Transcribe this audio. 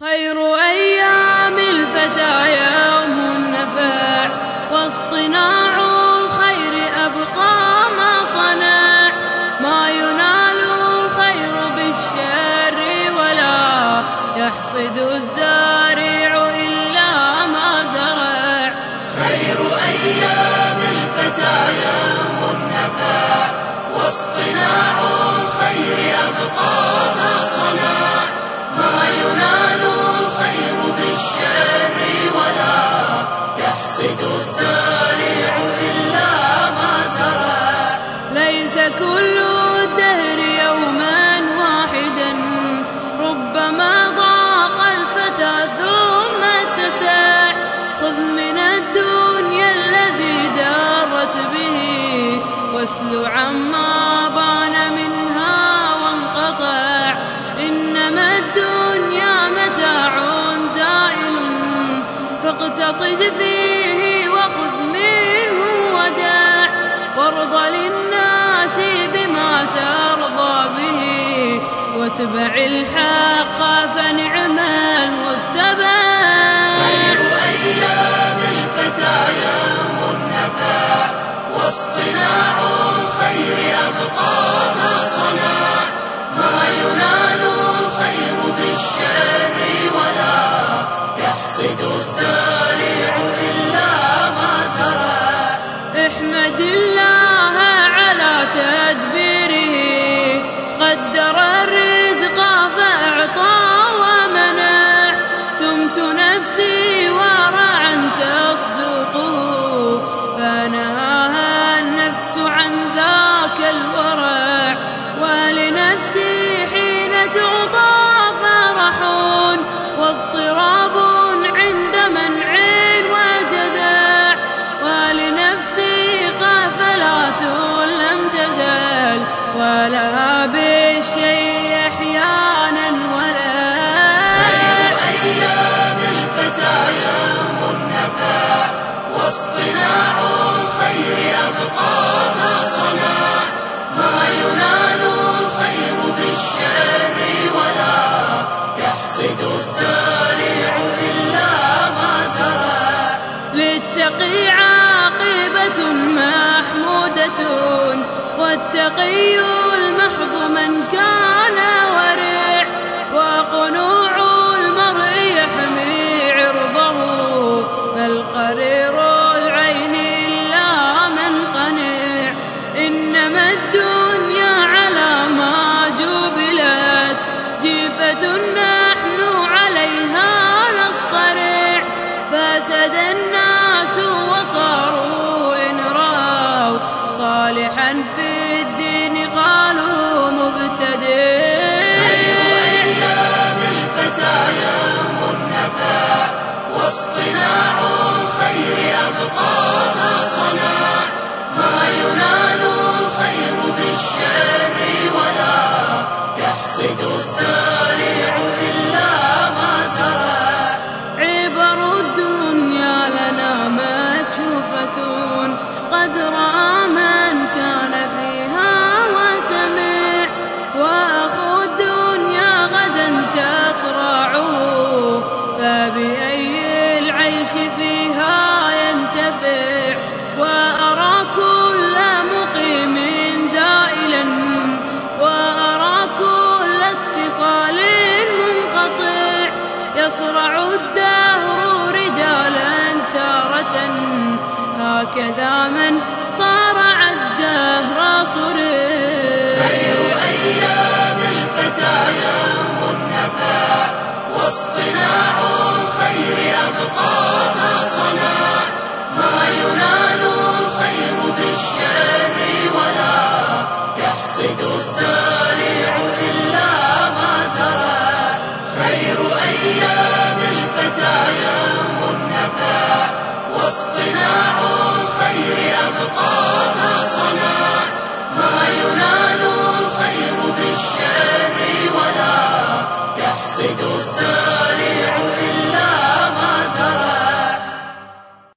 خير أيام الفتى يوم النفع واصطناع الخير أبقى ما صنع ما ينال الخير بالشر ولا يحصد الزارع إلا ما زرع خير أيام الفتى يوم النفع واصطناع الخير أبقى كل الدهر يوما واحدا ربما ضاق الفتى ثم اتسع. خذ من الدنيا الذي دارت به واسل عما بان منها وانقطع. إنما الدنيا متاع زائل فاقتصد فيه وخذ منه وداع. وارض للناس ترضى به واتبع الحق فنعم المتبع خير أيام الفتى يوم النفع للتقي عاقبة محمودة والتقي المحض من كان ورع وقنوع المرء يحمي عرضه. بل قرير العين إلا من قنع إنما الدنيا على ما جبلت. جيفة نحن عليها نصطرع فسد من كان فيها وسمع. وأخو الدنيا غدا تصرعه فبأي العيش فيها ينتفع. وأرى كل مقيم زائلا وأرى كل اتصال منقطع. يصرع الدهر رجالا تارة. هكذا من صارع الدهر صرع خير أيام الفتى يوم النفع واصطناع الخير أبقى ما صنع. ما ينال الخير بالشر ولا يحصد الزارع إلا ما زرع. خير أيام واصطناع الخير أبقاها صناع ما ينال